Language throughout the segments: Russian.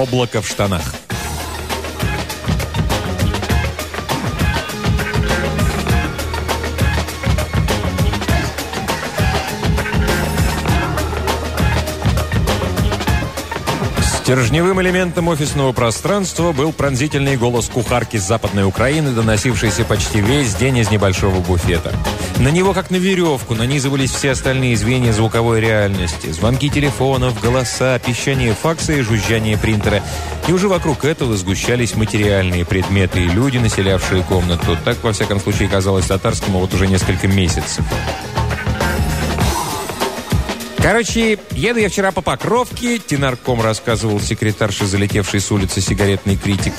облако в штанах. Стержневым элементом офисного пространства был пронзительный голос кухарки с Западной Украины, доносившийся почти весь день из небольшого буфета. На него, как на веревку, нанизывались все остальные звенья звуковой реальности. Звонки телефонов, голоса, пищание факса и жужжание принтера. И уже вокруг этого сгущались материальные предметы и люди, населявшие комнату. Так, во всяком случае, казалось татарскому вот уже несколько месяцев. Короче, еду я вчера по Покровке, тенарком рассказывал секретарша, залетевший с улицы сигаретный критик.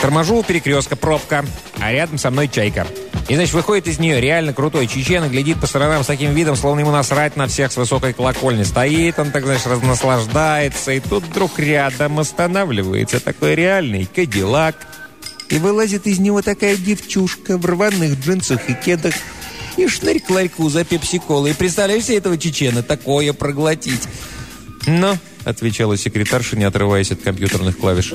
Торможу у перекрестка, пробка, а рядом со мной чайка. И, значит, выходит из нее реально крутой чечен и глядит по сторонам с таким видом, словно ему насрать на всех с высокой колокольни. Стоит он, так, знаешь, разнаслаждается, и тут вдруг рядом останавливается такой реальный кадиллак. И вылазит из него такая девчушка в рваных джинсах и кедах, и шнырь к ларьку за пепси-колой. Представляешь себе этого чечена такое проглотить? «Ну», — отвечала секретарша, не отрываясь от компьютерных клавиш.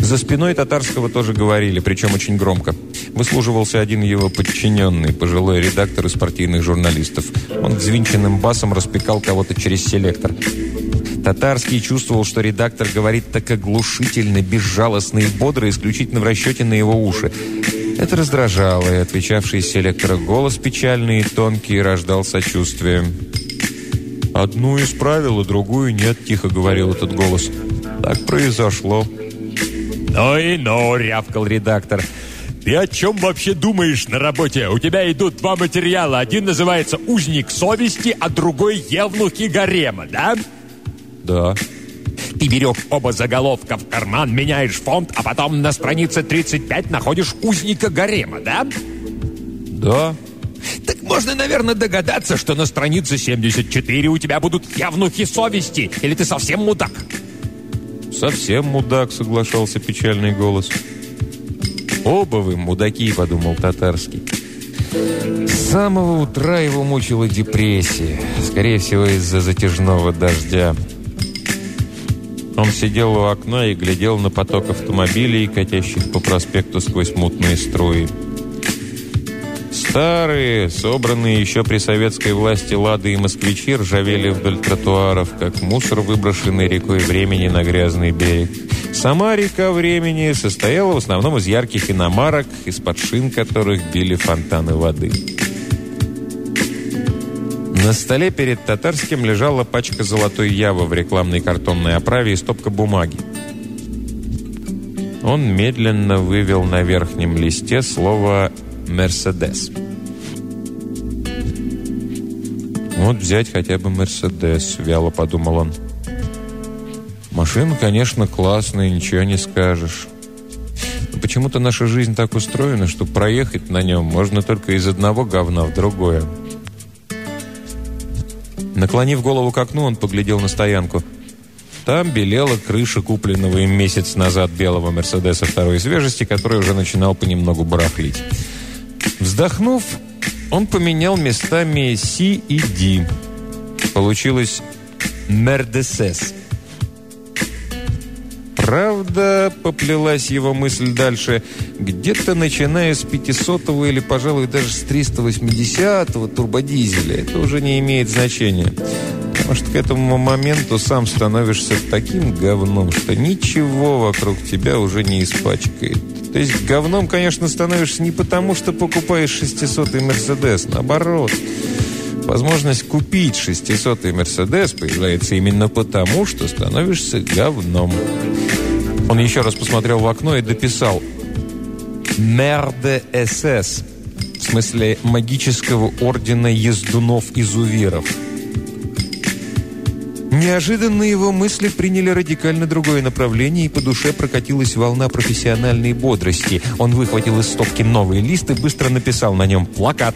За спиной татарского тоже говорили, причем очень громко. Выслуживался один его подчиненный, пожилой редактор из партийных журналистов. Он взвинченным басом распекал кого-то через селектор. Татарский чувствовал, что редактор говорит так оглушительно, безжалостно и бодро, исключительно в расчете на его уши. Это раздражало, и отвечавший из селектора голос печальный и тонкий рождал сочувствие. «Одну исправил, а другую нет», — тихо говорил этот голос. «Так произошло». «Ну и ну», — рявкал редактор. «Ты о чем вообще думаешь на работе? У тебя идут два материала. Один называется «Узник совести», а другой «Евнухи гарема», да?» «Да». Ты берешь оба заголовка в карман, меняешь фонд, а потом на странице 35 находишь узника гарема, да? Да. Так можно, наверное, догадаться, что на странице 74 у тебя будут явнухи совести. Или ты совсем мудак? Совсем мудак, соглашался печальный голос. Оба вы мудаки, подумал татарский. С самого утра его мучила депрессия. Скорее всего, из-за затяжного дождя. Он сидел у окна и глядел на поток автомобилей, катящих по проспекту сквозь мутные струи. Старые, собранные еще при советской власти «Лады» и «Москвичи» ржавели вдоль тротуаров, как мусор, выброшенный рекой времени на грязный берег. Сама река времени состояла в основном из ярких иномарок, из-под шин которых били фонтаны воды. На столе перед татарским лежала пачка золотой явы в рекламной картонной оправе и стопка бумаги. Он медленно вывел на верхнем листе слово «Мерседес». «Вот взять хотя бы «Мерседес», — вяло подумал он. «Машина, конечно, классная, ничего не скажешь. Почему-то наша жизнь так устроена, что проехать на нем можно только из одного говна в другое». Наклонив голову к окну, он поглядел на стоянку. Там белела крыша купленного им месяц назад белого «Мерседеса» второй свежести, который уже начинал понемногу барахлить. Вздохнув, он поменял местами «Си» и «Ди». Получилось «Мердесес». Правда, поплелась его мысль дальше, где-то начиная с 500-го или, пожалуй, даже с 380-го турбодизеля, это уже не имеет значения. Что к этому моменту сам становишься таким говном, что ничего вокруг тебя уже не испачкает. То есть говном, конечно, становишься не потому, что покупаешь 600-й Мерседес, наоборот. Возможность купить 600-й Мерседес появляется именно потому, что становишься говном. Он еще раз посмотрел в окно и дописал «Мерде СС», в смысле магического ордена ездунов-изуверов. Неожиданно его мысли приняли радикально другое направление, и по душе прокатилась волна профессиональной бодрости. Он выхватил из стопки новый лист и быстро написал на нем «Плакат».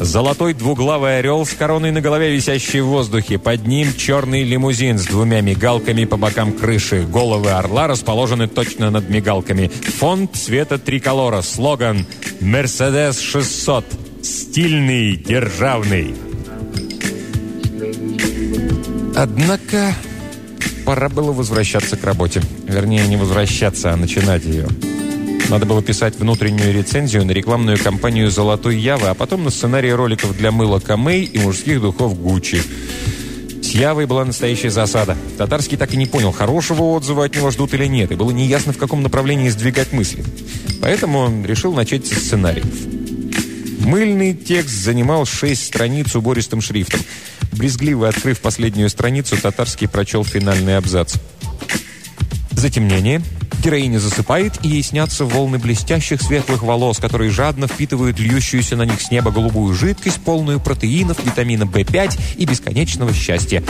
Золотой двуглавый орел с короной на голове, висящий в воздухе. Под ним черный лимузин с двумя мигалками по бокам крыши. Головы орла расположены точно над мигалками. Фонд цвета триколора. Слоган «Мерседес 600». Стильный, державный. Однако Пора было возвращаться к работе. Вернее, не возвращаться, а начинать ее. Надо было писать внутреннюю рецензию на рекламную кампанию «Золотой Явы», а потом на сценарий роликов для мыла Камей и мужских духов Гуччи. С Явой была настоящая засада. Татарский так и не понял, хорошего отзыва от него ждут или нет, и было неясно, в каком направлении сдвигать мысли. Поэтому он решил начать со сценариев. Мыльный текст занимал шесть страниц убористым шрифтом. Брезгливо открыв последнюю страницу, Татарский прочел финальный абзац. Затемнение. Героиня засыпает, и ей снятся волны блестящих светлых волос, которые жадно впитывают льющуюся на них с неба голубую жидкость, полную протеинов, витамина В5 и бесконечного счастья.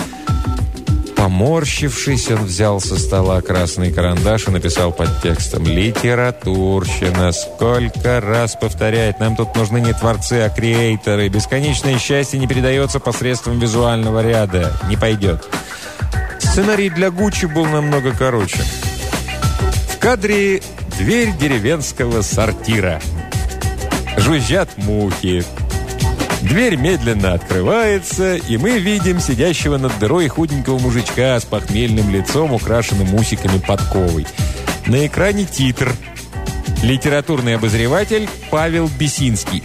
Поморщившись, он взял со стола красный карандаш и написал под текстом «Литературщина! Сколько раз повторять! Нам тут нужны не творцы, а креаторы! Бесконечное счастье не передается посредством визуального ряда. Не пойдет!» Сценарий для Гуччи был намного короче. Кадре дверь деревенского сортира. Жужжат мухи. Дверь медленно открывается, и мы видим сидящего над дырой худенького мужичка с похмельным лицом, украшенным усиками подковой. На экране титр. Литературный обозреватель Павел Бесинский.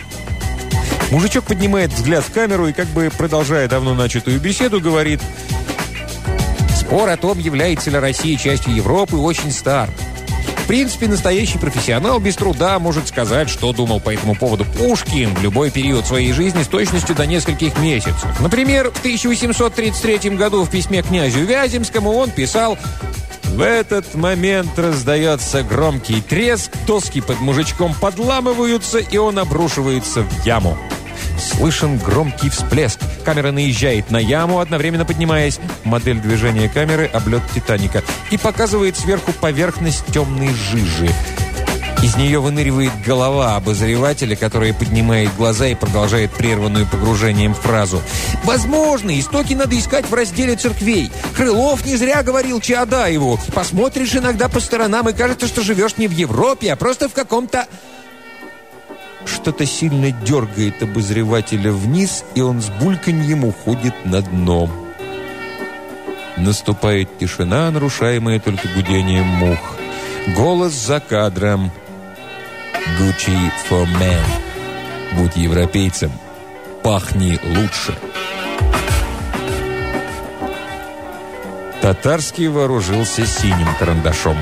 Мужичок поднимает взгляд в камеру и, как бы продолжая давно начатую беседу, говорит «Спор о том, является ли Россия частью Европы, очень стар принципе, настоящий профессионал без труда может сказать, что думал по этому поводу Пушкин в любой период своей жизни с точностью до нескольких месяцев. Например, в 1833 году в письме князю Вяземскому он писал в этот момент раздается громкий треск, доски под мужичком подламываются, и он обрушивается в яму. Слышен громкий всплеск. Камера наезжает на яму, одновременно поднимаясь. Модель движения камеры – облет «Титаника». И показывает сверху поверхность темной жижи. Из нее выныривает голова обозревателя, которая поднимает глаза и продолжает прерванную погружением фразу. «Возможно, истоки надо искать в разделе церквей. Крылов не зря говорил Чаадаеву. Посмотришь иногда по сторонам и кажется, что живешь не в Европе, а просто в каком-то что-то сильно дергает обозревателя вниз, и он с бульканьем уходит на дно. Наступает тишина, нарушаемая только гудением мух. Голос за кадром. «Gucci for men». «Будь европейцем, пахни лучше». Татарский вооружился синим карандашом.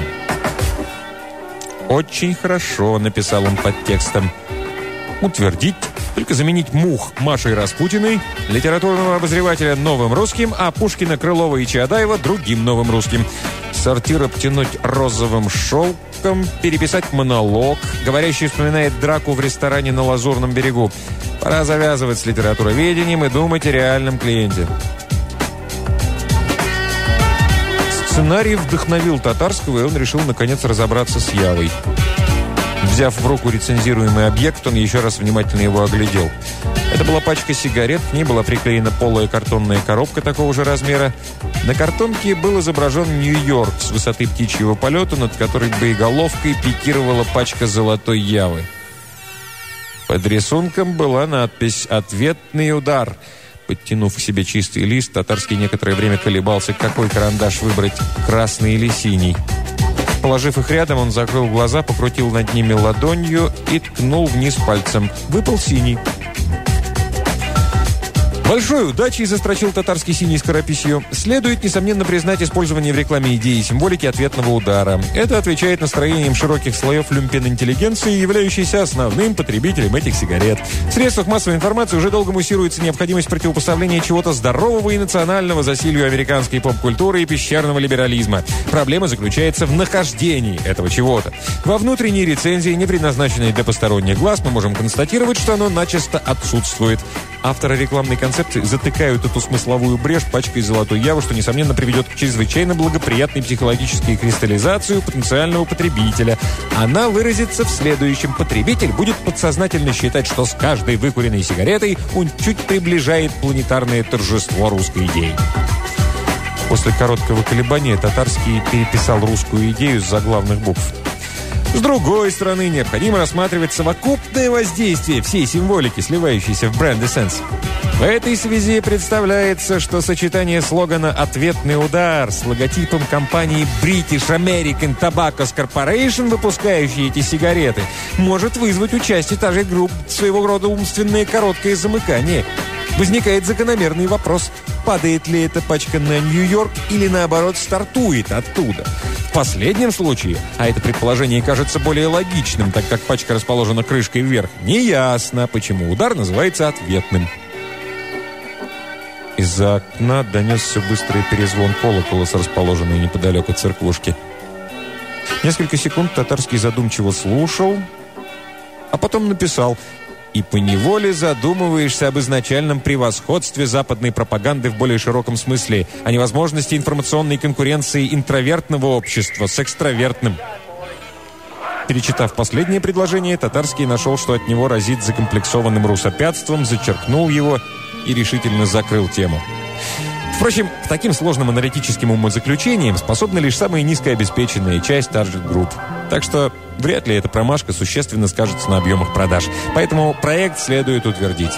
«Очень хорошо», — написал он под текстом утвердить, только заменить мух Машей Распутиной, литературного обозревателя новым русским, а Пушкина, Крылова и Чаадаева другим новым русским. Сортир обтянуть розовым шелком, переписать монолог. Говорящий вспоминает драку в ресторане на Лазурном берегу. Пора завязывать с литературоведением и думать о реальном клиенте. Сценарий вдохновил Татарского, и он решил наконец разобраться с Явой. Взяв в руку рецензируемый объект, он еще раз внимательно его оглядел. Это была пачка сигарет, к ней была приклеена полая картонная коробка такого же размера. На картонке был изображен Нью-Йорк с высоты птичьего полета, над которой боеголовкой пикировала пачка золотой явы. Под рисунком была надпись «Ответный удар». Подтянув к себе чистый лист, Татарский некоторое время колебался, какой карандаш выбрать, красный или синий. Положив их рядом, он закрыл глаза, покрутил над ними ладонью и ткнул вниз пальцем. Выпал синий. Большой удачей застрочил татарский синий скорописью. Следует, несомненно, признать использование в рекламе идеи символики ответного удара. Это отвечает настроениям широких слоев люмпен-интеллигенции, являющейся основным потребителем этих сигарет. В средствах массовой информации уже долго муссируется необходимость противопоставления чего-то здорового и национального засилию американской поп-культуры и пещерного либерализма. Проблема заключается в нахождении этого чего-то. Во внутренней рецензии, не предназначенной для посторонних глаз, мы можем констатировать, что оно начисто отсутствует. Авторы рекламной концепции концепции затыкают эту смысловую брешь пачкой золотой явы, что, несомненно, приведет к чрезвычайно благоприятной психологической кристаллизации потенциального потребителя. Она выразится в следующем. Потребитель будет подсознательно считать, что с каждой выкуренной сигаретой он чуть приближает планетарное торжество русской идеи. После короткого колебания Татарский переписал русскую идею с заглавных букв. С другой стороны, необходимо рассматривать совокупное воздействие всей символики, сливающейся в бренд Essence. В этой связи представляется, что сочетание слогана «Ответный удар» с логотипом компании British American Tobacco Corporation, выпускающей эти сигареты, может вызвать у части же групп своего рода умственное короткое замыкание. Возникает закономерный вопрос, падает ли эта пачка на Нью-Йорк или наоборот стартует оттуда. В последнем случае, а это предположение кажется более логичным, так как пачка расположена крышкой вверх, неясно, почему удар называется ответным. Из-за окна донесся быстрый перезвон колокола с расположенной неподалеку церквушки. Несколько секунд татарский задумчиво слушал, а потом написал и поневоле задумываешься об изначальном превосходстве западной пропаганды в более широком смысле, о невозможности информационной конкуренции интровертного общества с экстравертным. Перечитав последнее предложение, Татарский нашел, что от него разит закомплексованным русопятством, зачеркнул его и решительно закрыл тему. Впрочем, к таким сложным аналитическим умозаключениям способна лишь самая низкообеспеченная часть Target Group. Так что вряд ли эта промашка существенно скажется на объемах продаж. Поэтому проект следует утвердить.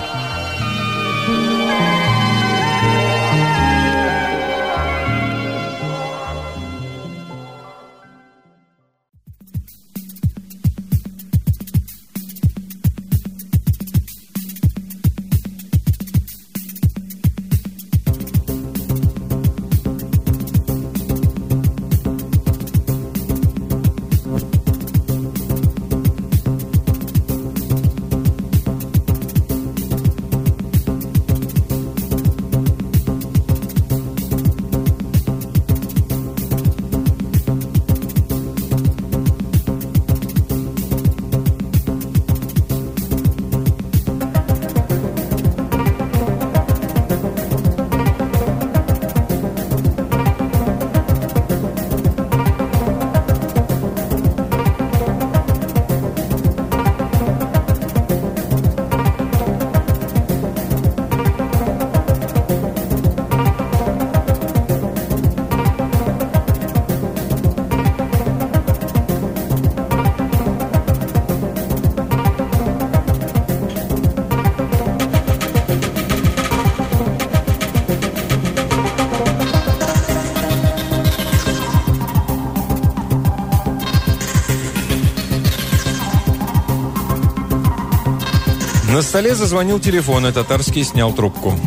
На столе зазвонил телефон, и Татарский снял трубку.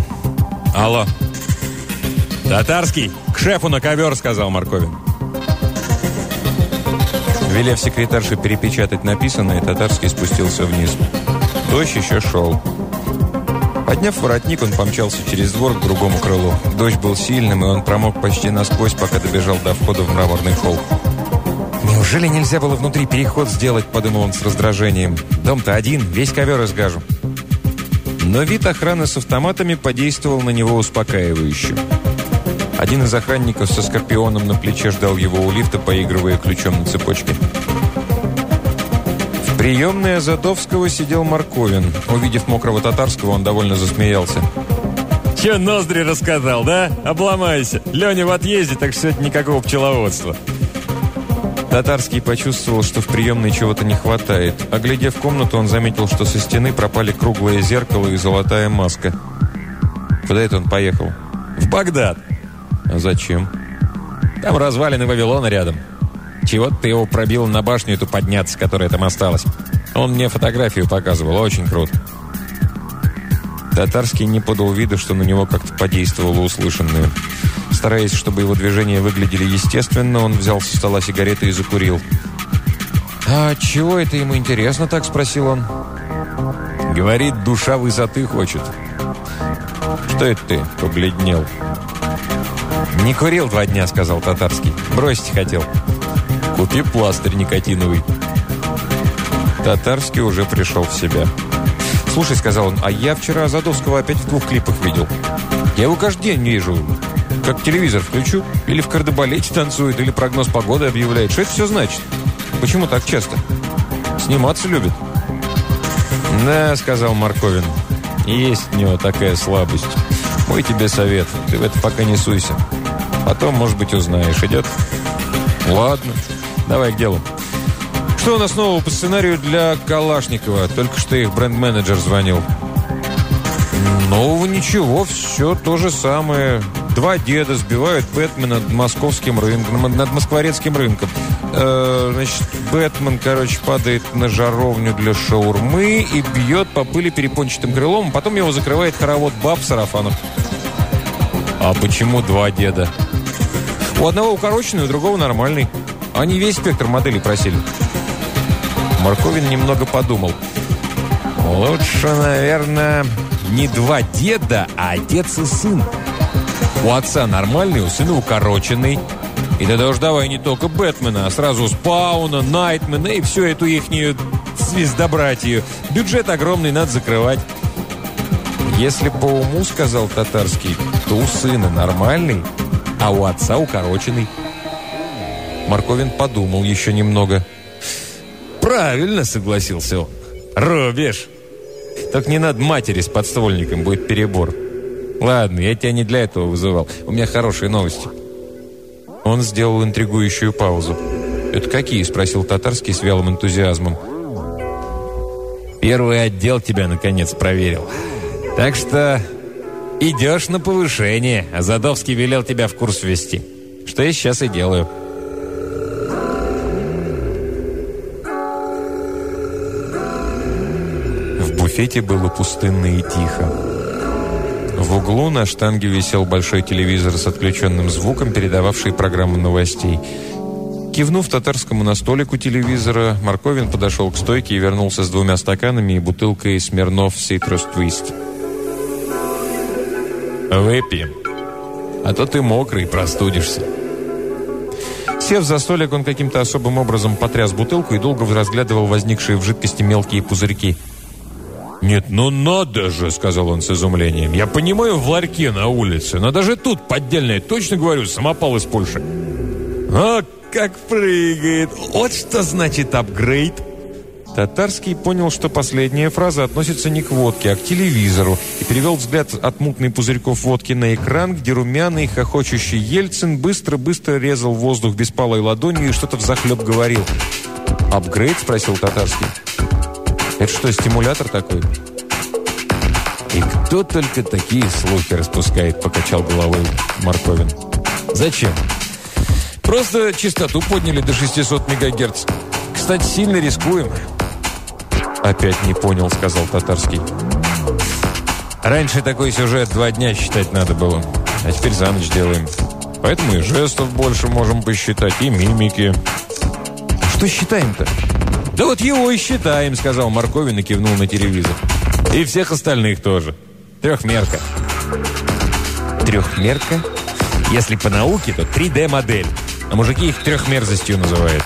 «Алло». «Татарский, к шефу на ковер», — сказал Марковин. Велев секретарше перепечатать написанное, Татарский спустился вниз. Дождь еще шел. Подняв воротник, он помчался через двор к другому крылу. Дождь был сильным, и он промок почти насквозь, пока добежал до входа в мраморный холл. «Неужели нельзя было внутри переход сделать?» – подумал он с раздражением. «Дом-то один, весь ковер изгажу». Но вид охраны с автоматами подействовал на него успокаивающе. Один из охранников со скорпионом на плече ждал его у лифта, поигрывая ключом на цепочке. В приемной Азадовского сидел Марковин. Увидев мокрого татарского, он довольно засмеялся. «Че ноздри рассказал, да? Обломайся. Леня в отъезде, так что это никакого пчеловодства». Татарский почувствовал, что в приемной чего-то не хватает. Оглядев комнату, он заметил, что со стены пропали круглое зеркало и золотая маска. Куда это он поехал? В Багдад. А зачем? Там развалины Вавилона рядом. Чего ты его пробил на башню эту подняться, которая там осталась? Он мне фотографию показывал, очень круто. Татарский не подал вида, что на него как-то подействовало услышанное. Стараясь, чтобы его движения выглядели естественно, он взял со стола сигареты и закурил. «А чего это ему интересно?» – так спросил он. «Говорит, душа высоты хочет». «Что это ты?» – побледнел. «Не курил два дня», – сказал Татарский. «Бросить хотел». «Купи пластырь никотиновый». Татарский уже пришел в себя. «Слушай», — сказал он, — «а я вчера Задовского опять в двух клипах видел. Я его каждый день вижу. Как телевизор включу, или в кардебалете танцует, или прогноз погоды объявляет. Что это все значит? Почему так часто? Сниматься любит. «Да», — сказал Марковин, — «есть у него такая слабость. Мой тебе совет, ты в это пока не суйся. Потом, может быть, узнаешь. Идет?» «Ладно, давай к делу. Что у нас нового по сценарию для Калашникова? Только что их бренд-менеджер звонил. Нового ничего, все то же самое. Два деда сбивают Бэтмена над московским рынком, над москворецким рынком. Э, значит, Бэтмен, короче, падает на жаровню для шаурмы и бьет по пыли перепончатым крылом, а потом его закрывает хоровод баб сарафанов. А почему два деда? У одного укороченный, у другого нормальный. Они весь спектр моделей просили. Марковин немного подумал. Лучше, наверное, не два деда, а отец и сын. У отца нормальный, у сына укороченный. И тогда уж давай не только Бэтмена, а сразу Спауна, Найтмена и всю эту ихнюю звездобратью. Бюджет огромный, надо закрывать. Если по уму, сказал татарский, то у сына нормальный, а у отца укороченный. Марковин подумал еще немного. «Правильно», — согласился он. «Рубишь. Так не надо матери с подствольником, будет перебор». «Ладно, я тебя не для этого вызывал. У меня хорошие новости». Он сделал интригующую паузу. «Это какие?» – спросил Татарский с вялым энтузиазмом. «Первый отдел тебя, наконец, проверил. Так что идешь на повышение, а Задовский велел тебя в курс ввести. Что я сейчас и делаю». В буфете было пустынно и тихо. В углу на штанге висел большой телевизор с отключенным звуком, передававший программу новостей. Кивнув татарскому на столик у телевизора, Марковин подошел к стойке и вернулся с двумя стаканами и бутылкой Смирнов Citrus Twist. «Выпьем, а то ты мокрый, простудишься». Сев за столик, он каким-то особым образом потряс бутылку и долго разглядывал возникшие в жидкости мелкие пузырьки – «Нет, ну надо же!» — сказал он с изумлением. «Я понимаю, в ларьке на улице, но даже тут поддельное, точно говорю, самопал из Польши». «А, как прыгает! Вот что значит апгрейд!» Татарский понял, что последняя фраза относится не к водке, а к телевизору, и перевел взгляд от мутной пузырьков водки на экран, где румяный, хохочущий Ельцин быстро-быстро резал воздух беспалой ладонью и что-то взахлеб говорил. «Апгрейд?» – спросил Татарский. Это что, стимулятор такой? И кто только такие слухи распускает, покачал головой Марковин. Зачем? Просто частоту подняли до 600 мегагерц. Кстати, сильно рискуем. Опять не понял, сказал Татарский. Раньше такой сюжет два дня считать надо было, а теперь за ночь делаем. Поэтому и жестов больше можем посчитать, и мимики. Что считаем-то? «Да вот его и считаем», — сказал Марковин и кивнул на телевизор. «И всех остальных тоже. Трехмерка». «Трехмерка?» Если по науке, то 3D-модель. А мужики их трехмерзостью называют.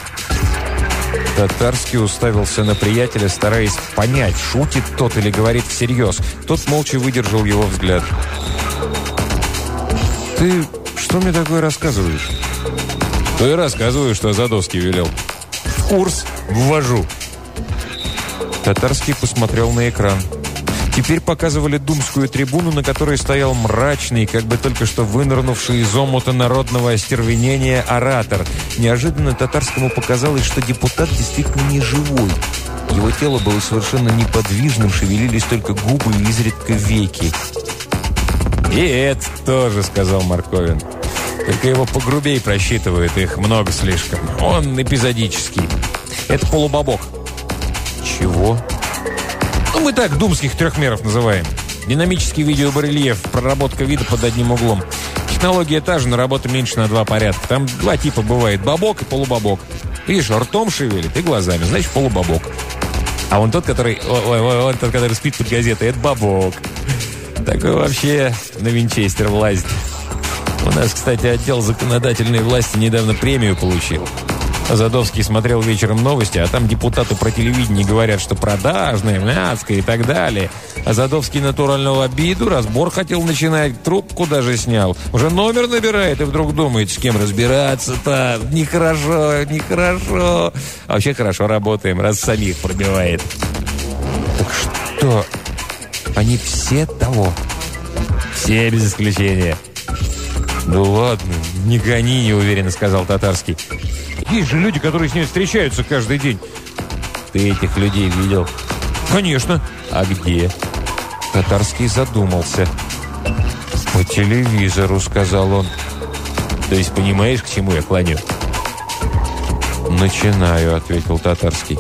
Татарский уставился на приятеля, стараясь понять, шутит тот или говорит всерьез. Тот молча выдержал его взгляд. «Ты что мне такое рассказываешь?» «То и рассказываю, что Задовский велел» курс ввожу». Татарский посмотрел на экран. Теперь показывали думскую трибуну, на которой стоял мрачный, как бы только что вынырнувший из омута народного остервенения оратор. Неожиданно татарскому показалось, что депутат действительно не живой. Его тело было совершенно неподвижным, шевелились только губы и изредка веки. «И это тоже», — сказал Марковин. Только его погрубей просчитывают, их много слишком. Он эпизодический. Это полубобок. Чего? Ну, мы так думских трехмеров называем. Динамический видеобарельеф, проработка вида под одним углом. Технология та же, но работа меньше на два порядка. Там два типа бывает, бобок и полубобок. Видишь, ртом шевелит и глазами, значит полубобок. А он тот, который, ой, ой, он тот, который спит под газетой, это бобок. Такой вообще на винчестер влазит. У нас, кстати, отдел законодательной власти недавно премию получил. Задовский смотрел вечером новости, а там депутаты про телевидение говорят, что продажное, мяцкое и так далее. А Задовский натурального обиду, разбор хотел начинать, трубку даже снял. Уже номер набирает и вдруг думает, с кем разбираться-то. Нехорошо, нехорошо. А вообще хорошо работаем, раз самих пробивает. Так что, они все того? Все без исключения. «Ну ладно, не гони», — неуверенно сказал Татарский. «Есть же люди, которые с ней встречаются каждый день. Ты этих людей видел? Конечно. А где? Татарский задумался. По телевизору, сказал он. То есть понимаешь, к чему я клоню? «Начинаю», — ответил Татарский.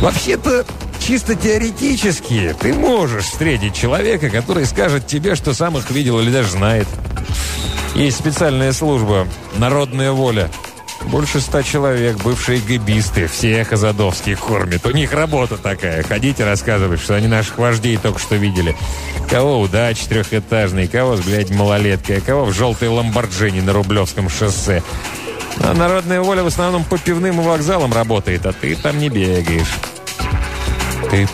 «Вообще-то, чисто теоретически, ты можешь встретить человека, который скажет тебе, что сам их видел или даже знает. Есть специальная служба «Народная воля». Больше ста человек, бывшие гибисты, всех азадовских кормят. У них работа такая. Ходите рассказывать, что они наших вождей только что видели. Кого удач трехэтажный, кого блядь, малолеткой, а кого в желтой ламборджини на Рублевском шоссе. А народная воля в основном по пивным и вокзалам работает, а ты там не бегаешь. «Ты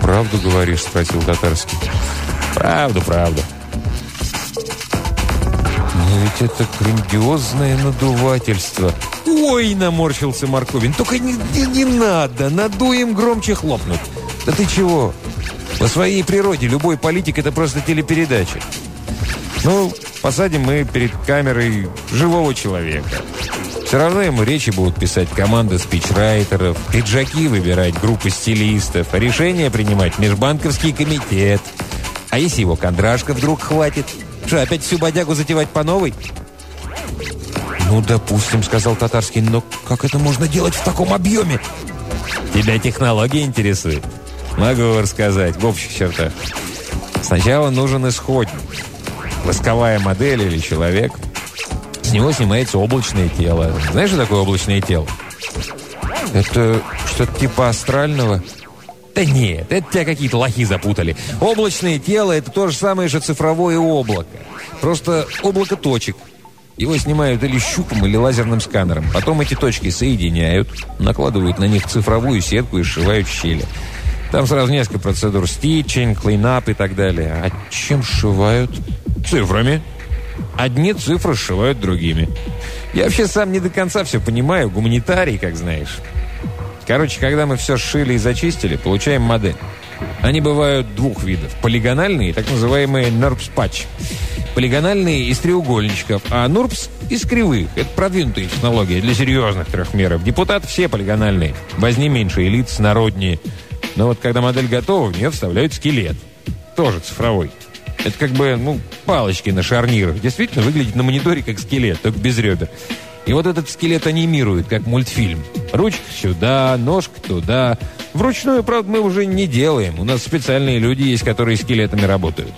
правду говоришь?» – спросил Татарский. «Правду, правду». Но ведь это грандиозное надувательство. «Ой!» – наморщился Марковин. «Только не, не, не надо, надуем громче хлопнуть». «Да ты чего? По своей природе любой политик – это просто телепередача. Ну, посадим мы перед камерой живого человека. Все равно ему речи будут писать команда спичрайтеров, пиджаки выбирать группы стилистов, решения принимать межбанковский комитет. А если его кондрашка вдруг хватит? Что, опять всю бодягу затевать по новой? «Ну, допустим», — сказал Татарский, «но как это можно делать в таком объеме?» «Тебя технология интересует?» «Могу рассказать в общих чертах. Сначала нужен исходник восковая модель или человек. С него снимается облачное тело. Знаешь, что такое облачное тело? Это что-то типа астрального? Да нет, это тебя какие-то лохи запутали. Облачное тело – это то же самое же цифровое облако. Просто облако точек. Его снимают или щупом, или лазерным сканером. Потом эти точки соединяют, накладывают на них цифровую сетку и сшивают щели. Там сразу несколько процедур. Стичинг, клейнап и так далее. А чем сшивают? Цифрами. Одни цифры сшивают другими. Я вообще сам не до конца все понимаю, гуманитарий, как знаешь. Короче, когда мы все сшили и зачистили, получаем модель. Они бывают двух видов. Полигональные, так называемые NURBS патч. Полигональные из треугольничков, а NURBS из кривых. Это продвинутая технология для серьезных трехмеров. Депутаты все полигональные. Возни меньше, элит народнее. Но вот когда модель готова, в нее вставляют скелет. Тоже цифровой. Это как бы, ну, палочки на шарнирах. Действительно выглядит на мониторе как скелет, только без ребер. И вот этот скелет анимирует, как мультфильм. Ручка сюда, ножка туда. Вручную, правда, мы уже не делаем. У нас специальные люди есть, которые скелетами работают.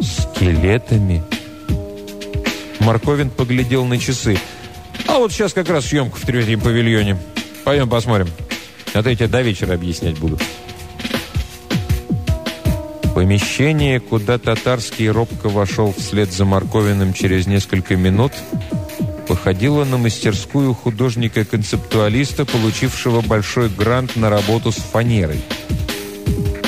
Скелетами? Марковин поглядел на часы. А вот сейчас как раз съемка в третьем павильоне. Пойдем посмотрим. А то я тебе до вечера объяснять буду. Помещение, куда татарский робко вошел вслед за Марковиным через несколько минут, походило на мастерскую художника-концептуалиста, получившего большой грант на работу с фанерой.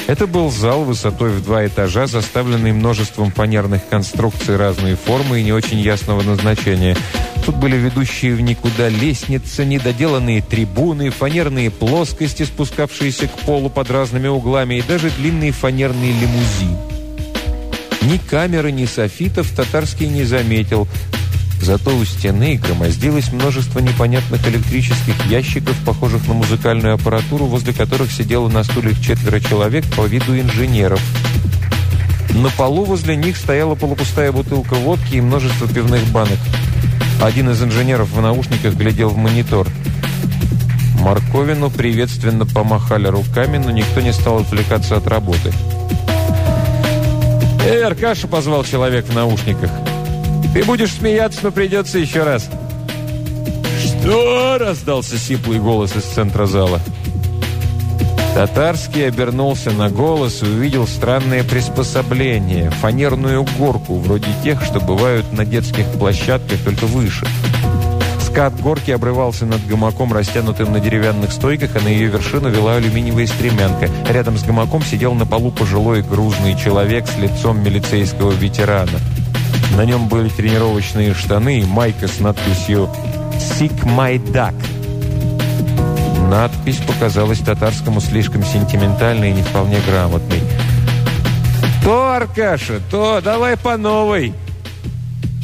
Это был зал высотой в два этажа, заставленный множеством фанерных конструкций разной формы и не очень ясного назначения – Тут были ведущие в никуда лестницы, недоделанные трибуны, фанерные плоскости, спускавшиеся к полу под разными углами, и даже длинный фанерный лимузин. Ни камеры, ни софитов татарский не заметил. Зато у стены громоздилось множество непонятных электрических ящиков, похожих на музыкальную аппаратуру, возле которых сидело на стульях четверо человек по виду инженеров. На полу возле них стояла полупустая бутылка водки и множество пивных банок. Один из инженеров в наушниках глядел в монитор. Марковину приветственно помахали руками, но никто не стал отвлекаться от работы. «Эй, Аркаша!» — позвал человек в наушниках. «Ты будешь смеяться, но придется еще раз». «Что?» — раздался сиплый голос из центра зала. Татарский обернулся на голос и увидел странное приспособление, фанерную горку, вроде тех, что бывают на детских площадках, только выше. Скат горки обрывался над гамаком, растянутым на деревянных стойках, а на ее вершину вела алюминиевая стремянка. Рядом с гамаком сидел на полу пожилой грузный человек с лицом милицейского ветерана. На нем были тренировочные штаны и майка с надписью «Sick my duck» Надпись показалась татарскому слишком сентиментальной и не вполне грамотной. «То, Аркаша, то, давай по новой!»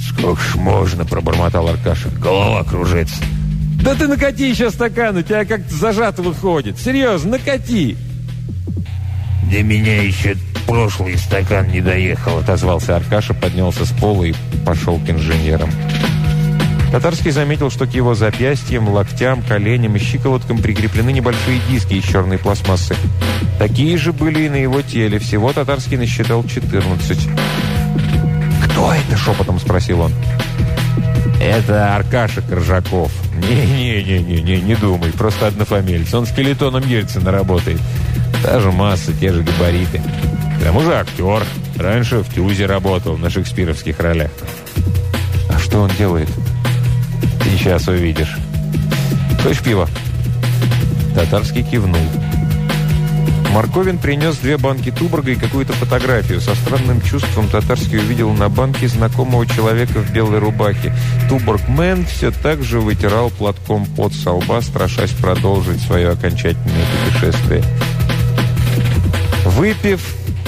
«Сколько ж можно?» – пробормотал Аркаша. «Голова кружится». Да ты накати еще стакан, у тебя как-то зажато выходит. Серьезно, накати. До меня еще прошлый стакан не доехал, отозвался Аркаша, поднялся с пола и пошел к инженерам. Татарский заметил, что к его запястьям, локтям, коленям и щиколоткам прикреплены небольшие диски из черной пластмассы. Такие же были и на его теле. Всего Татарский насчитал 14. «Кто это?» – шепотом спросил он. «Это Аркаша Коржаков». «Не-не-не-не, не думай, просто однофамильец. Он скелетоном Ельцина работает. Та же масса, те же габариты. К тому же актер. Раньше в Тюзе работал на шекспировских ролях». «А что он делает?» «Сейчас увидишь». «Хочешь пиво?» Татарский кивнул. Марковин принес две банки Туборга и какую-то фотографию. Со странным чувством Татарский увидел на банке знакомого человека в белой рубахе. Туборг-мен все так же вытирал платком под со лба, страшась продолжить свое окончательное путешествие. Выпив,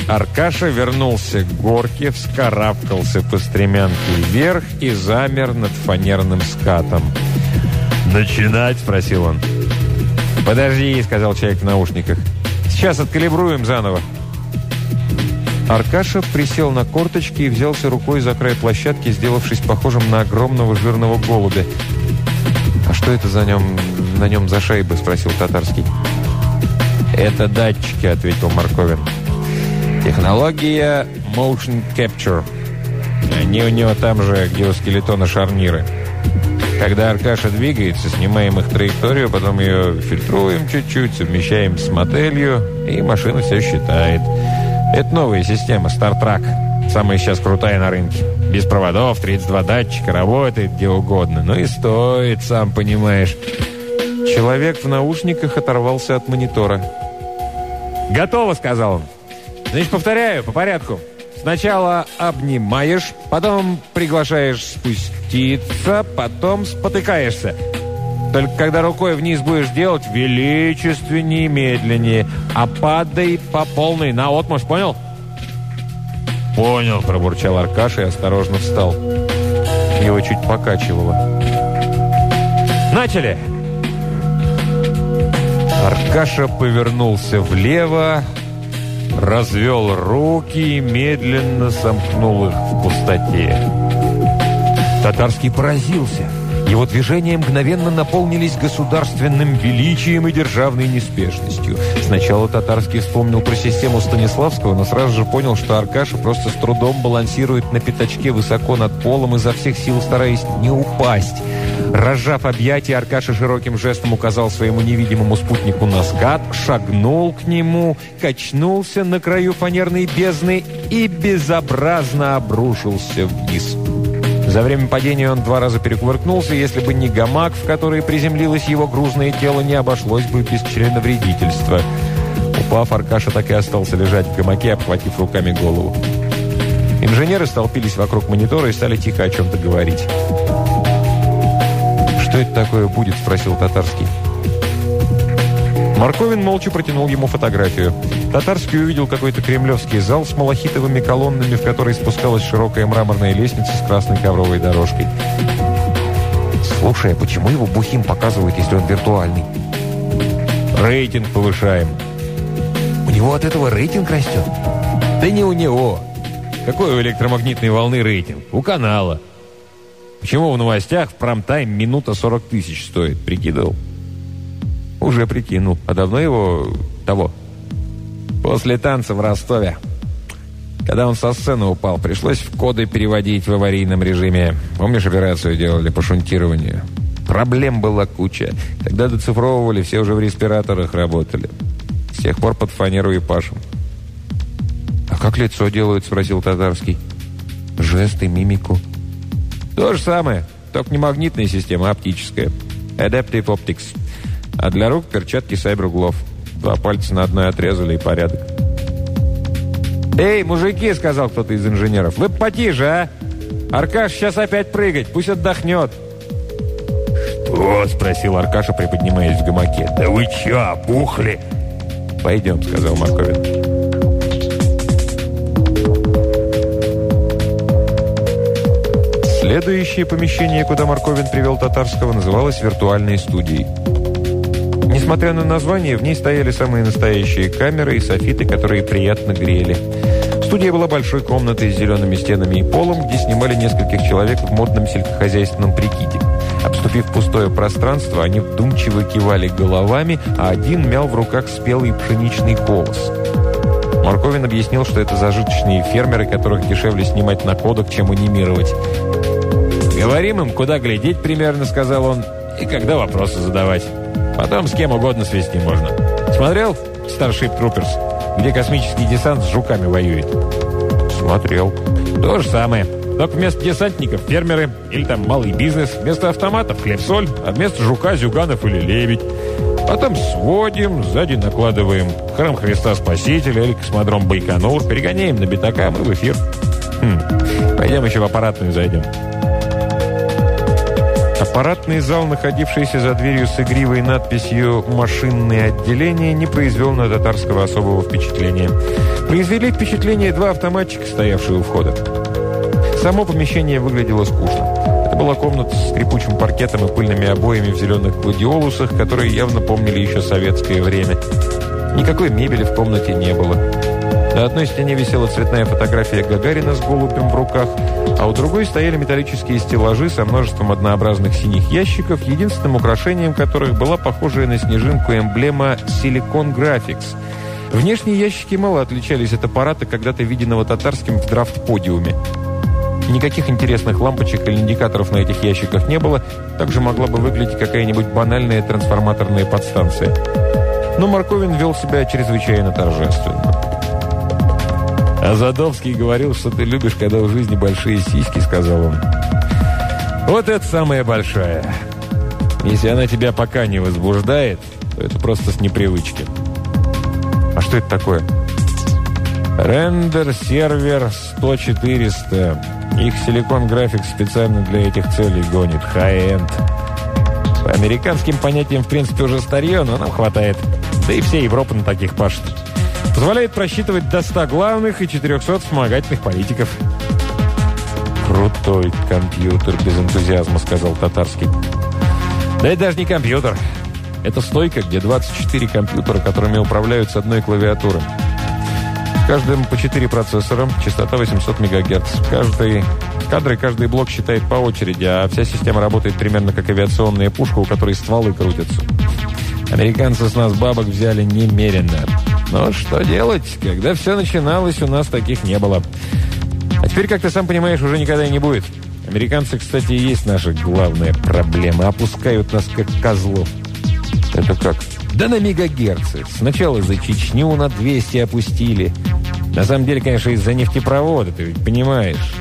Аркаша вернулся к горке, вскарабкался по стремянке вверх и замер над фанерным скатом. «Начинать?» – спросил он. «Подожди», – сказал человек в наушниках. Сейчас откалибруем заново». Аркаша присел на корточки и взялся рукой за край площадки, сделавшись похожим на огромного жирного голубя. «А что это за нем, на нем за шайбы?» – спросил Татарский. «Это датчики», – ответил Марковин. «Технология Motion Capture. Они у него там же, где у скелетона шарниры». Когда Аркаша двигается, снимаем их траекторию, потом ее фильтруем чуть-чуть, совмещаем с моделью, и машина все считает. Это новая система, StarTrack. Самая сейчас крутая на рынке. Без проводов, 32 датчика, работает где угодно. Но и стоит, сам понимаешь. Человек в наушниках оторвался от монитора. «Готово», — сказал он. «Значит, повторяю, по порядку. Сначала обнимаешь, потом приглашаешь спуститься, потом спотыкаешься. Только когда рукой вниз будешь делать, величественнее, медленнее. А падай по полной, на отмощь, понял? «Понял», – пробурчал Аркаша и осторожно встал. Его чуть покачивало. «Начали!» Аркаша повернулся влево, развел руки и медленно сомкнул их в пустоте. Татарский поразился. Его движения мгновенно наполнились государственным величием и державной неспешностью. Сначала Татарский вспомнил про систему Станиславского, но сразу же понял, что Аркаша просто с трудом балансирует на пятачке высоко над полом, изо всех сил стараясь не упасть. Разжав объятия, Аркаша широким жестом указал своему невидимому спутнику на скат, шагнул к нему, качнулся на краю фанерной бездны и безобразно обрушился вниз. За время падения он два раза перекувыркнулся, если бы не гамак, в который приземлилось его грузное тело, не обошлось бы без членовредительства. Упав, Аркаша так и остался лежать в гамаке, обхватив руками голову. Инженеры столпились вокруг монитора и стали тихо о чем-то говорить. «Что это такое будет?» – спросил Татарский. Марковин молча протянул ему фотографию. Татарский увидел какой-то кремлевский зал с малахитовыми колоннами, в который спускалась широкая мраморная лестница с красной ковровой дорожкой. «Слушай, а почему его бухим показывают, если он виртуальный?» «Рейтинг повышаем». «У него от этого рейтинг растет?» «Да не у него. Какой у электромагнитной волны рейтинг? У канала». «Почему в новостях в прайм-тайм минута 40 тысяч стоит?» Прикидывал. Уже прикинул. А давно его... того? После танца в Ростове. Когда он со сцены упал, пришлось в коды переводить в аварийном режиме. Помнишь, операцию делали по шунтированию? Проблем была куча. Когда доцифровывали, все уже в респираторах работали. С тех пор под фанеру и пашем. «А как лицо делают?» – спросил Татарский. «Жесты, мимику». «То же самое, только не магнитная система, а оптическая. Adaptive Optics». А для рук перчатки сайбер-углов. Два пальца на одной отрезали и порядок. «Эй, мужики!» — сказал кто-то из инженеров. «Вы потише, а? Аркаш сейчас опять прыгать, пусть отдохнет». «Что?» — спросил Аркаша, приподнимаясь в гамаке. «Да вы че, опухли?» «Пойдем», — сказал Марковин. Следующее помещение, куда Марковин привел Татарского, называлось виртуальной студией. Несмотря на название, в ней стояли самые настоящие камеры и софиты, которые приятно грели. Студия была большой комнатой с зелеными стенами и полом, где снимали нескольких человек в модном сельскохозяйственном прикиде. Обступив пустое пространство, они вдумчиво кивали головами, а один мял в руках спелый пшеничный колос. Марковин объяснил, что это зажиточные фермеры, которых дешевле снимать на кодок, чем анимировать. «Говорим им, куда глядеть примерно», — сказал он, — «и когда вопросы задавать. Потом с кем угодно свести можно. Смотрел Starship Troopers?» где космический десант с жуками воюет. Смотрел. То же самое. Только вместо десантников фермеры или там малый бизнес, вместо автоматов хлеб-соль, а вместо жука зюганов или лебедь. Потом сводим, сзади накладываем храм Христа Спасителя или космодром Байконур, перегоняем на битака, мы в эфир. Хм. Пойдем еще в аппаратную зайдем. Аппаратный зал, находившийся за дверью с игривой надписью «Машинное отделение», не произвел на татарского особого впечатления. Произвели впечатление два автоматчика, стоявшие у входа. Само помещение выглядело скучно. Это была комната с скрипучим паркетом и пыльными обоями в зеленых гладиолусах, которые явно помнили еще советское время. Никакой мебели в комнате не было. На одной стене висела цветная фотография Гагарина с голубем в руках, а у другой стояли металлические стеллажи со множеством однообразных синих ящиков, единственным украшением которых была похожая на снежинку эмблема Silicon Graphics. Внешние ящики мало отличались от аппарата, когда-то виденного татарским в драфт-подиуме. Никаких интересных лампочек или индикаторов на этих ящиках не было, также могла бы выглядеть какая-нибудь банальная трансформаторная подстанция. Но Марковин вел себя чрезвычайно торжественно. «А Задовский говорил, что ты любишь, когда в жизни большие сиськи», — сказал он. «Вот это самая большая. Если она тебя пока не возбуждает, то это просто с непривычки». «А что это такое?» «Рендер-сервер 100-400. Их Silicon Graphics специально для этих целей гонит. High-end. По американским понятиям, в принципе, уже старье, но нам хватает. Да и вся Европа на таких пашет». Позволяет просчитывать до 100 главных и 400 вспомогательных политиков. «Крутой компьютер», — без энтузиазма сказал Татарский. «Да это даже не компьютер. Это стойка, где 24 компьютера, которыми управляют с одной клавиатуры. В каждом по 4 процессора, частота 800 МГц. Каждый, кадры каждый блок считает по очереди, а вся система работает примерно как авиационная пушка, у которой стволы крутятся. Американцы с нас бабок взяли немерено. Но что делать? Когда все начиналось, у нас таких не было. А теперь, как ты сам понимаешь, уже никогда и не будет. Американцы, кстати, и есть наша главная проблема. Опускают нас как козлов. Это как? Да на мегагерцы. Сначала за Чечню на 200 опустили. На самом деле, конечно, из-за нефтепровода, ты ведь понимаешь.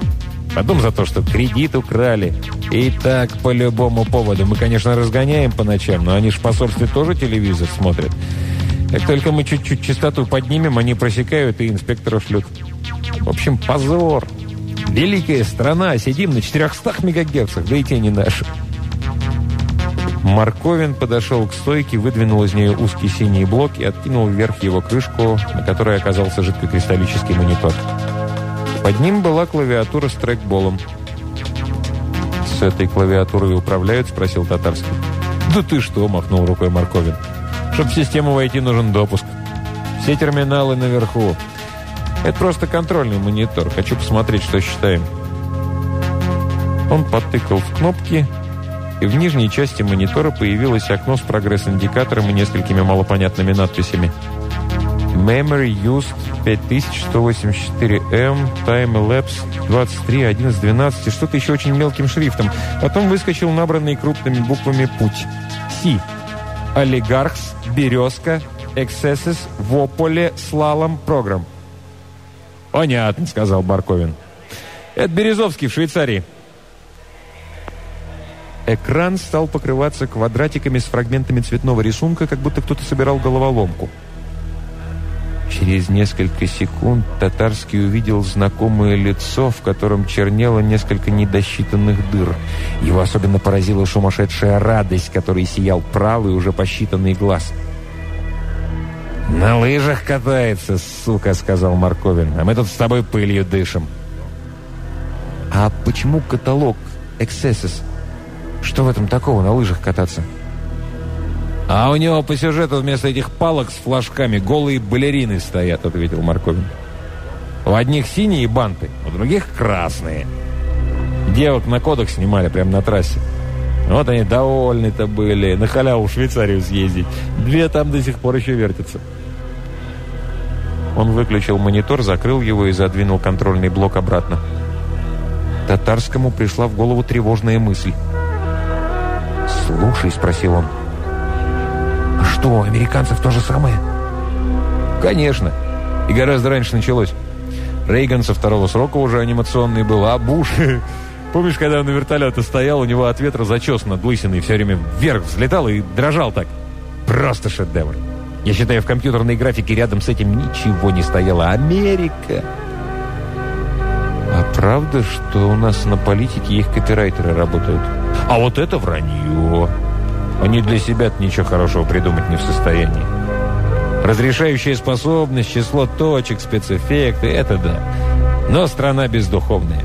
Потом за то, что кредит украли. И так по любому поводу. Мы, конечно, разгоняем по ночам, но они ж в посольстве тоже телевизор смотрят. Как только мы чуть-чуть частоту поднимем, они просекают и инспекторов шлют. В общем, позор. Великая страна, сидим на 400 мегагерцах, да и те не наши. Марковин подошел к стойке, выдвинул из нее узкий синий блок и откинул вверх его крышку, на которой оказался жидкокристаллический монитор. Под ним была клавиатура с трекболом. «С этой клавиатурой управляют?» – спросил Татарский. «Да ты что?» – махнул рукой Марковин. Чтобы в систему войти, нужен допуск. Все терминалы наверху. Это просто контрольный монитор. Хочу посмотреть, что считаем. Он потыкал в кнопки, и в нижней части монитора появилось окно с прогресс-индикатором и несколькими малопонятными надписями. Memory used 5184M, Time Elapse 23, 11, 12 и что-то еще очень мелким шрифтом. Потом выскочил набранный крупными буквами «Путь». Си. Олигархс «Березка», «Эксессис», «Вополе», «Слалом», «Программ». «Понятно», — сказал Барковин. «Это Березовский в Швейцарии». Экран стал покрываться квадратиками с фрагментами цветного рисунка, как будто кто-то собирал головоломку. Через несколько секунд Татарский увидел знакомое лицо, в котором чернело несколько недосчитанных дыр. Его особенно поразила сумасшедшая радость, которой сиял правый, уже посчитанный глаз. «На лыжах катается, сука», — сказал Марковин. «А мы тут с тобой пылью дышим». «А почему каталог Excesses. Что в этом такого на лыжах кататься? А у него по сюжету вместо этих палок с флажками голые балерины стоят, ответил Марковин. У одних синие банты, у других красные. Девок на кодах снимали прямо на трассе. Вот они довольны-то были. На халяву в Швейцарию съездить. Две там до сих пор еще вертятся. Он выключил монитор, закрыл его и задвинул контрольный блок обратно. Татарскому пришла в голову тревожная мысль. «Слушай», — спросил он, — «а что, у американцев то же самое?» «Конечно. И гораздо раньше началось. Рейган со второго срока уже анимационный был, а Буш... Помнишь, когда он на вертолете стоял, у него от ветра зачес над лысиной все время вверх взлетал и дрожал так? Просто шедевр. Я считаю, в компьютерной графике рядом с этим ничего не стояло. Америка! А правда, что у нас на политике их копирайтеры работают? А вот это вранье. Они для себя ничего хорошего придумать не в состоянии. Разрешающая способность, число точек, спецэффекты – это да. Но страна бездуховная.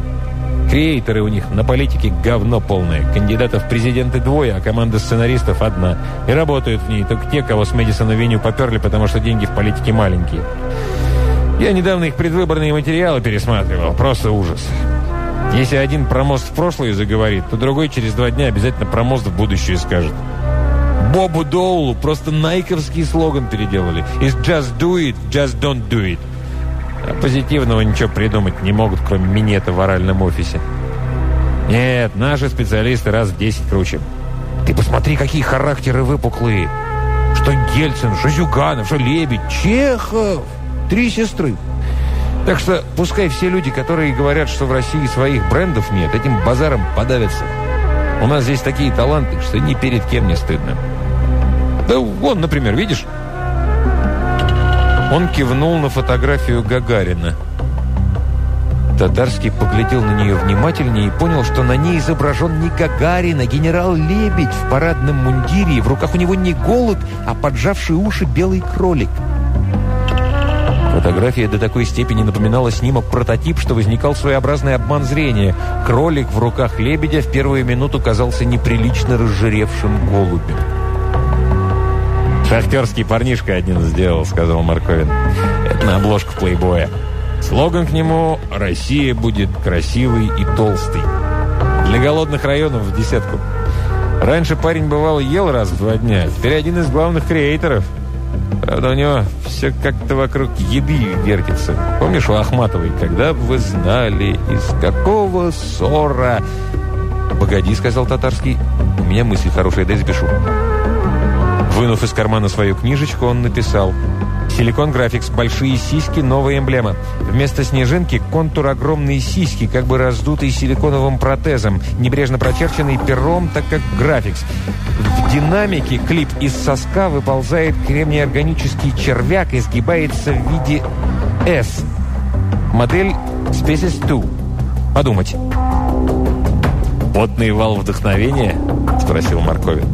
Креаторы у них на политике говно полное. Кандидатов в президенты двое, а команда сценаристов одна. И работают в ней только те, кого с Мэдисона Веню поперли, потому что деньги в политике маленькие. Я недавно их предвыборные материалы пересматривал. Просто ужас. Если один про мост в прошлое заговорит, то другой через два дня обязательно про мост в будущее скажет. Бобу Доулу просто найковский слоган переделали. Is just do it, just don't do it. А позитивного ничего придумать не могут, кроме минета в оральном офисе. Нет, наши специалисты раз в 10 круче. Ты посмотри, какие характеры выпуклые. Что Гельцин, что Зюганов, что Лебедь, Чехов. Три сестры. Так что пускай все люди, которые говорят, что в России своих брендов нет, этим базаром подавятся. У нас здесь такие таланты, что ни перед кем не стыдно. Да вон, например, видишь? Он кивнул на фотографию Гагарина. Татарский поглядел на нее внимательнее и понял, что на ней изображен не Гагарин, а генерал Лебедь в парадном мундире, и в руках у него не голубь, а поджавший уши белый кролик. Фотография до такой степени напоминала снимок прототип, что возникал своеобразный обман зрения. Кролик в руках лебедя в первую минуту казался неприлично разжиревшим голубем. «Шахтерский парнишка один сделал», — сказал Марковин. «Это на обложку плейбоя. Слоган к нему «Россия будет красивой и толстой». Для голодных районов в десятку. Раньше парень, бывал, ел раз в два дня. Теперь один из главных креаторов. Правда, у него все как-то вокруг еды вертится. Помнишь у Ахматовой? Когда бы вы знали, из какого ссора... «Погоди», — сказал Татарский. «У меня мысль хорошая, дай запишу». Вынув из кармана свою книжечку, он написал «Силикон Графикс. Большие сиськи. Новая эмблема. Вместо снежинки контур огромные сиськи, как бы раздутый силиконовым протезом, небрежно прочерченный пером, так как Графикс. В динамике клип из соска выползает кремний-органический червяк и сгибается в виде S. Модель Species 2. Подумать». «Водный вал вдохновения?» – спросил Марковин.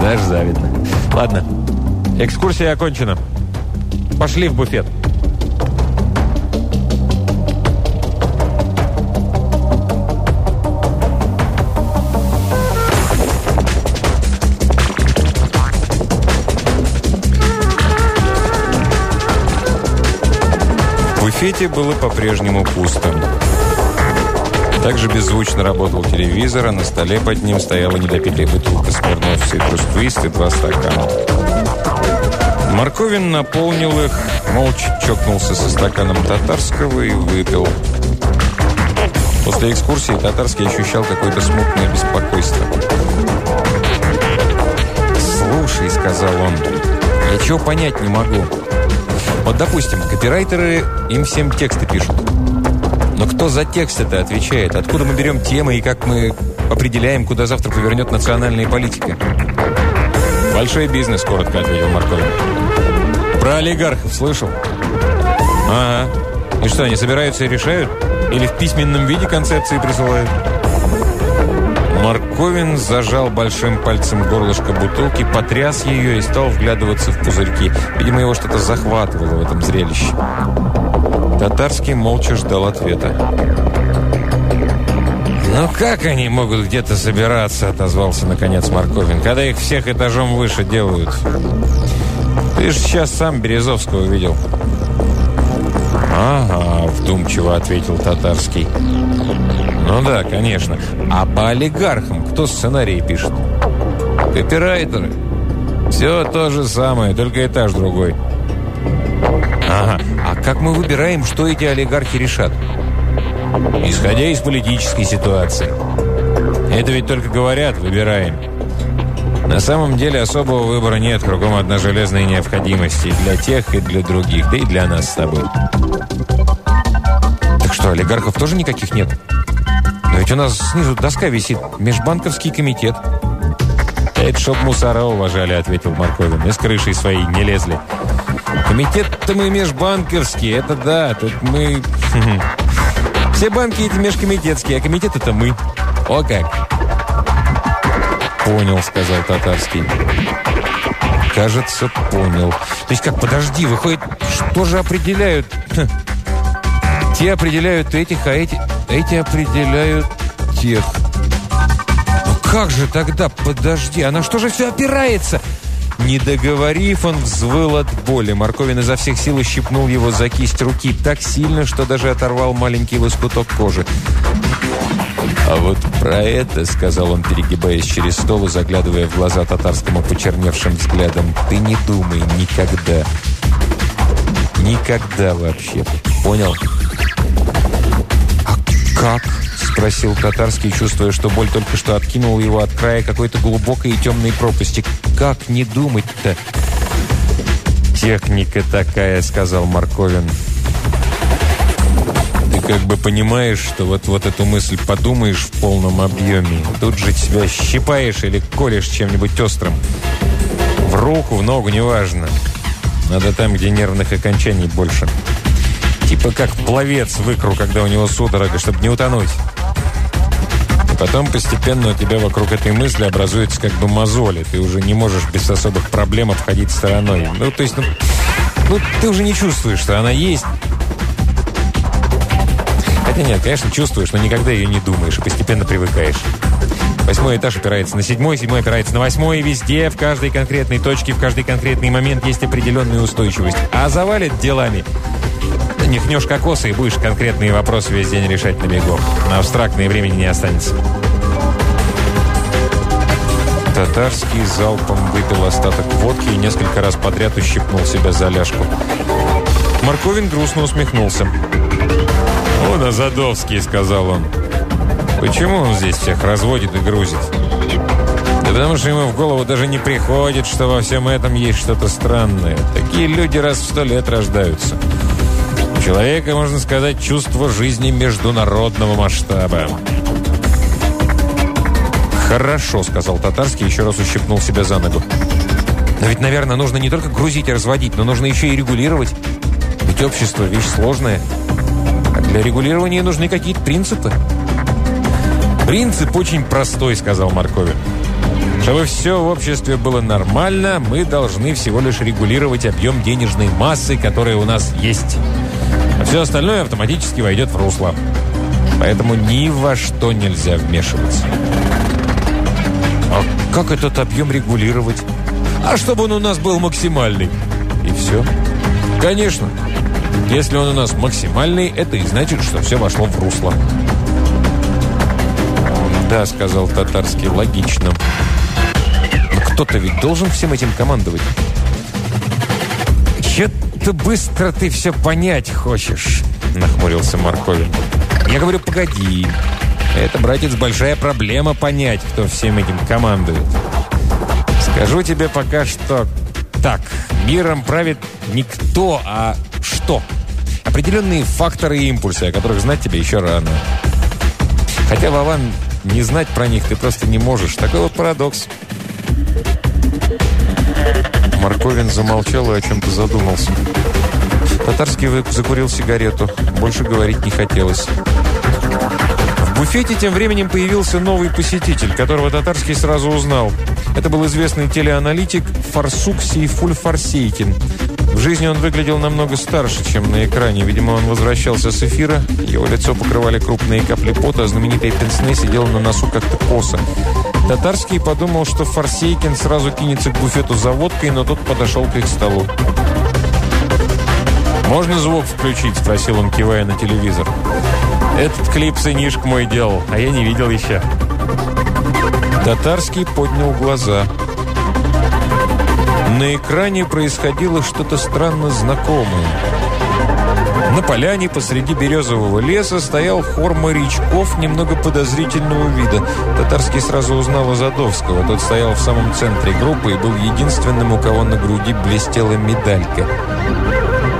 Даже завидно. Ладно, экскурсия окончена. Пошли в буфет. В буфете было по-прежнему пусто. Также беззвучно работал телевизор, а на столе под ним стояла недопитая бутылка Смирнов Цитрус Твист и два стакана. Марковин наполнил их, молча чокнулся со стаканом татарского и выпил. После экскурсии татарский ощущал какое-то смутное беспокойство. «Слушай», — сказал он, — «я чего понять не могу. Вот, допустим, копирайтеры им всем тексты пишут. Но кто за текст это отвечает? Откуда мы берем темы и как мы определяем, куда завтра повернет национальная политика? Большой бизнес, коротко ответил Марковин. Про олигархов слышал? Ага. И что, они собираются и решают? Или в письменном виде концепции присылают? Марковин зажал большим пальцем горлышко бутылки, потряс ее и стал вглядываться в пузырьки. Видимо, его что-то захватывало в этом зрелище. Татарский молча ждал ответа. «Ну как они могут где-то собираться?» – отозвался наконец Марковин. «Когда их всех этажом выше делают?» «Ты же сейчас сам Березовского видел». «Ага», – вдумчиво ответил Татарский. «Ну да, конечно. А по олигархам кто сценарии пишет?» «Копирайтеры. Все то же самое, только этаж другой». «Ага. Как мы выбираем, что эти олигархи решат?» Исходя из политической ситуации. Это ведь только говорят, выбираем. На самом деле особого выбора нет, кругом одна железная необходимость и для тех, и для других, да и для нас с тобой. Так что, олигархов тоже никаких нет? Но ведь у нас снизу доска висит. Межбанковский комитет. «Это чтоб мусора уважали», — ответил Марковин. «И с крышей своей не лезли». «Комитет-то мы межбанковский, это да. Тут мы Все банки эти межкомитетские, а комитет это мы. О как! Понял, сказал Татарский. Кажется, понял. То есть как, подожди, выходит, что же определяют? Те определяют этих, а эти, эти определяют тех. Ну как же тогда, подожди, а на что же все опирается? Не договорив, он взвыл от боли. Марковин изо всех сил ущипнул его за кисть руки так сильно, что даже оторвал маленький лоскуток кожи. «А вот про это, — сказал он, перегибаясь через стол и заглядывая в глаза татарскому почерневшим взглядом, — ты не думай никогда. Никогда вообще. Понял?» «А как?» — спросил татарский, чувствуя, что боль только что откинула его от края какой-то глубокой и темной пропасти. «Как не думать-то?» «Техника такая», — сказал Марковин. «Ты как бы понимаешь, что вот, вот эту мысль подумаешь в полном объеме, тут же тебя щипаешь или колешь чем-нибудь острым. В руку, в ногу, неважно. Надо там, где нервных окончаний больше». Типа как пловец в икру, когда у него судорога, чтобы не утонуть. Потом постепенно у тебя вокруг этой мысли образуется как бы мозоли. Ты уже не можешь без особых проблем обходить стороной. Ну, то есть, ну, ну ты уже не чувствуешь, что она есть. Хотя нет, конечно, чувствуешь, но никогда ее не думаешь и постепенно привыкаешь. Восьмой этаж опирается на седьмой, седьмой опирается на восьмой, и везде, в каждой конкретной точке, в каждый конкретный момент есть определенная устойчивость. А завалит делами нюхнешь кокосы и будешь конкретные вопросы весь день решать на бегу. На абстрактное времени не останется. Татарский залпом выпил остаток водки и несколько раз подряд ущипнул себя за ляжку. Марковин грустно усмехнулся. «Он Азадовский», — сказал он. «Почему он здесь всех разводит и грузит?» Да потому что ему в голову даже не приходит, что во всем этом есть что-то странное. Такие люди раз в сто лет рождаются человека, можно сказать, чувство жизни международного масштаба. «Хорошо», — сказал Татарский, еще раз ущипнул себя за ногу. «Но ведь, наверное, нужно не только грузить и разводить, но нужно еще и регулировать. Ведь общество — вещь сложная. А для регулирования нужны какие-то принципы». «Принцип очень простой», — сказал Марковин. Чтобы все в обществе было нормально, мы должны всего лишь регулировать объем денежной массы, которая у нас есть все остальное автоматически войдет в русло. Поэтому ни во что нельзя вмешиваться. А как этот объем регулировать? А чтобы он у нас был максимальный. И все. Конечно. Если он у нас максимальный, это и значит, что все вошло в русло. «Да», — сказал татарский, — «логично. Но кто-то ведь должен всем этим командовать». «Чё-то быстро ты все понять хочешь», — нахмурился Марковин. «Я говорю, погоди. Это, братец, большая проблема понять, кто всем этим командует. Скажу тебе пока что так. Миром правит не кто, а что. Определенные факторы и импульсы, о которых знать тебе еще рано. Хотя, Вован, не знать про них ты просто не можешь. Такой вот парадокс. Марковин замолчал и о чем-то задумался. Татарский закурил сигарету. Больше говорить не хотелось. В буфете тем временем появился новый посетитель, которого Татарский сразу узнал. Это был известный телеаналитик Фарсук Сейфуль Фарсейкин. В жизни он выглядел намного старше, чем на экране. Видимо, он возвращался с эфира, его лицо покрывали крупные капли пота, а знаменитая пенсне сидела на носу как-то косо. Татарский подумал, что Форсейкин сразу кинется к буфету за водкой, но тот подошел к их столу. «Можно звук включить?» – спросил он, кивая на телевизор. «Этот клип сынишка мой делал, а я не видел еще». Татарский поднял глаза. На экране происходило что-то странно знакомое. На поляне посреди березового леса стоял хор морячков немного подозрительного вида. Татарский сразу узнал Азадовского. Тот стоял в самом центре группы и был единственным, у кого на груди блестела медалька.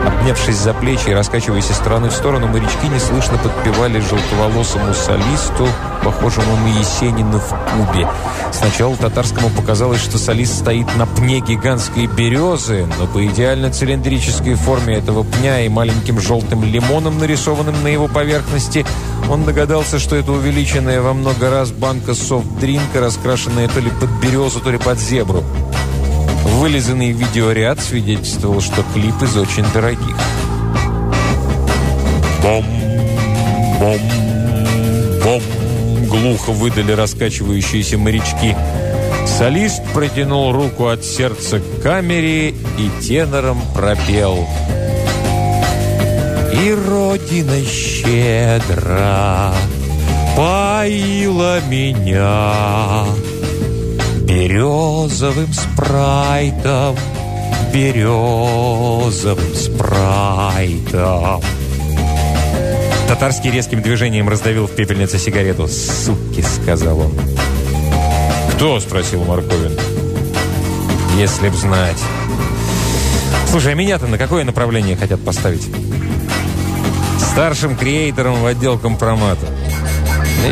Обнявшись за плечи и раскачиваясь из стороны в сторону, морячки неслышно подпевали желтоволосому солисту, похожему на Есенина в Кубе. Сначала татарскому показалось, что солист стоит на пне гигантской березы, но по идеально цилиндрической форме этого пня и маленьким желтым лимоном, нарисованным на его поверхности, он догадался, что это увеличенная во много раз банка софт-дринка, раскрашенная то ли под березу, то ли под зебру. Вылизанный видеоряд свидетельствовал, что клип из очень дорогих. Бом, бом, бом, глухо выдали раскачивающиеся морячки. Солист протянул руку от сердца к камере и тенором пропел. И родина щедра поила меня березовым спрайтом, березовым спрайтом. Татарский резким движением раздавил в пепельнице сигарету. «Суки!» — сказал он. «Кто?» — спросил Марковин. «Если б знать». «Слушай, а меня-то на какое направление хотят поставить?» «Старшим креатором в отдел компромата.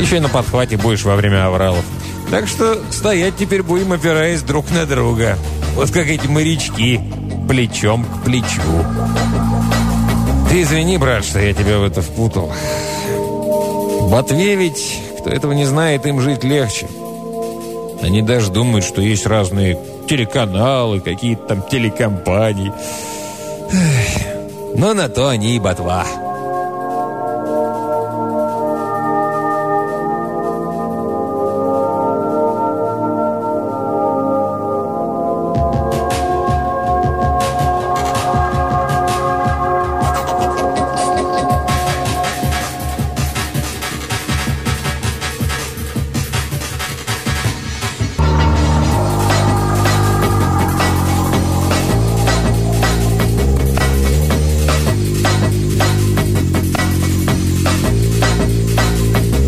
Еще и на подхвате будешь во время авралов. Так что стоять теперь будем, опираясь друг на друга. Вот как эти морячки, плечом к плечу. Ты извини, брат, что я тебя в это впутал. Ботве ведь, кто этого не знает, им жить легче. Они даже думают, что есть разные телеканалы, какие-то там телекомпании. Но на то они и ботва.